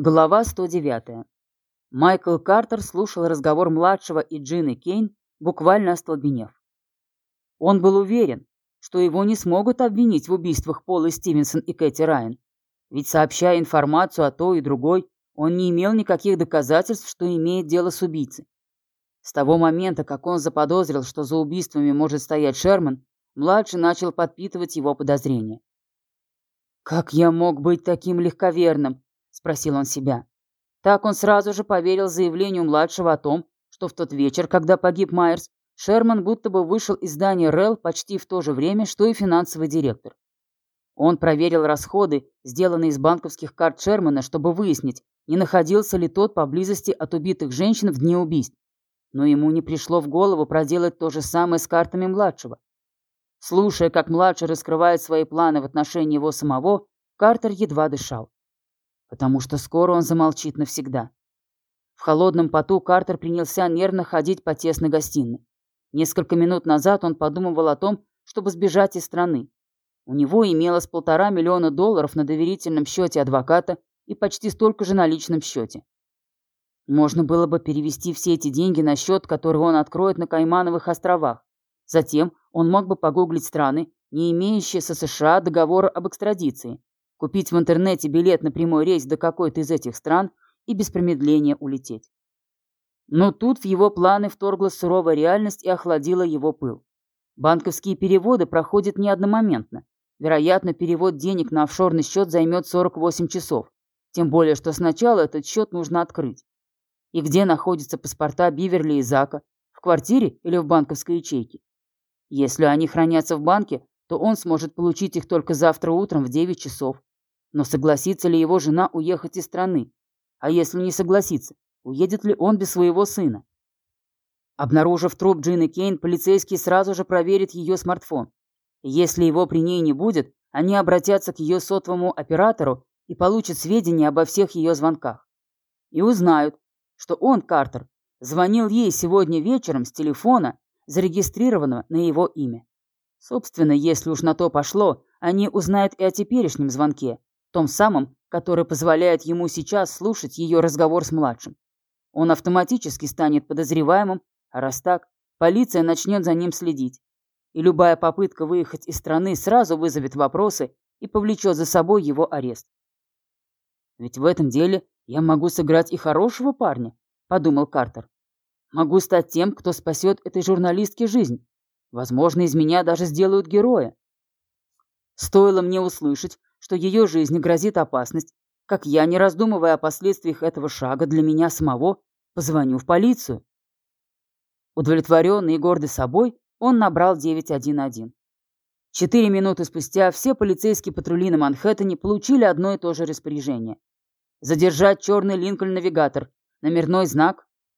Глава 109. Майкл Картер слушал разговор младшего и Джины Кейн, буквально остолбенев. Он был уверен, что его не смогут обвинить в убийствах Пола Стивенсон и Кэти Райан, ведь сообщая информацию о той и другой, он не имел никаких доказательств, что имеет дело с убийцей. С того момента, как он заподозрил, что за убийствами может стоять Шерман, младший начал подпитывать его подозрения. «Как я мог быть таким легковерным?» – спросил он себя. Так он сразу же поверил заявлению младшего о том, что в тот вечер, когда погиб Майерс, Шерман будто бы вышел из здания РЭЛ почти в то же время, что и финансовый директор. Он проверил расходы, сделанные из банковских карт Шермана, чтобы выяснить, не находился ли тот поблизости от убитых женщин в дни убийств. Но ему не пришло в голову проделать то же самое с картами младшего. Слушая, как младший раскрывает свои планы в отношении его самого, Картер едва дышал потому что скоро он замолчит навсегда. В холодном поту Картер принялся нервно ходить по тесной гостиной. Несколько минут назад он подумывал о том, чтобы сбежать из страны. У него имелось полтора миллиона долларов на доверительном счете адвоката и почти столько же на личном счете. Можно было бы перевести все эти деньги на счет, который он откроет на Каймановых островах. Затем он мог бы погуглить страны, не имеющие со США договора об экстрадиции, купить в интернете билет на прямой рейс до какой-то из этих стран и без промедления улететь. Но тут в его планы вторглась суровая реальность и охладила его пыл. Банковские переводы проходят не одномоментно. Вероятно, перевод денег на офшорный счет займет 48 часов. Тем более, что сначала этот счет нужно открыть. И где находятся паспорта Биверли и Зака? В квартире или в банковской ячейке? Если они хранятся в банке, то он сможет получить их только завтра утром в 9 часов. Но согласится ли его жена уехать из страны? А если не согласится, уедет ли он без своего сына? Обнаружив труп Джины Кейн, полицейский сразу же проверит ее смартфон. если его при ней не будет, они обратятся к ее сотовому оператору и получат сведения обо всех ее звонках. И узнают, что он, Картер, звонил ей сегодня вечером с телефона, зарегистрированного на его имя. Собственно, если уж на то пошло, они узнают и о теперешнем звонке, том самом, который позволяет ему сейчас слушать ее разговор с младшим. Он автоматически станет подозреваемым, а раз так, полиция начнет за ним следить. И любая попытка выехать из страны сразу вызовет вопросы и повлечет за собой его арест. «Ведь в этом деле я могу сыграть и хорошего парня», — подумал Картер. «Могу стать тем, кто спасет этой журналистке жизнь. Возможно, из меня даже сделают героя». Стоило мне услышать, что ее жизни грозит опасность, как я, не раздумывая о последствиях этого шага для меня самого, позвоню в полицию. Удовлетворенный и гордый собой, он набрал 911. Четыре минуты спустя все полицейские патрули на Манхэттене получили одно и то же распоряжение. Задержать черный Линкольн-навигатор, номерной знак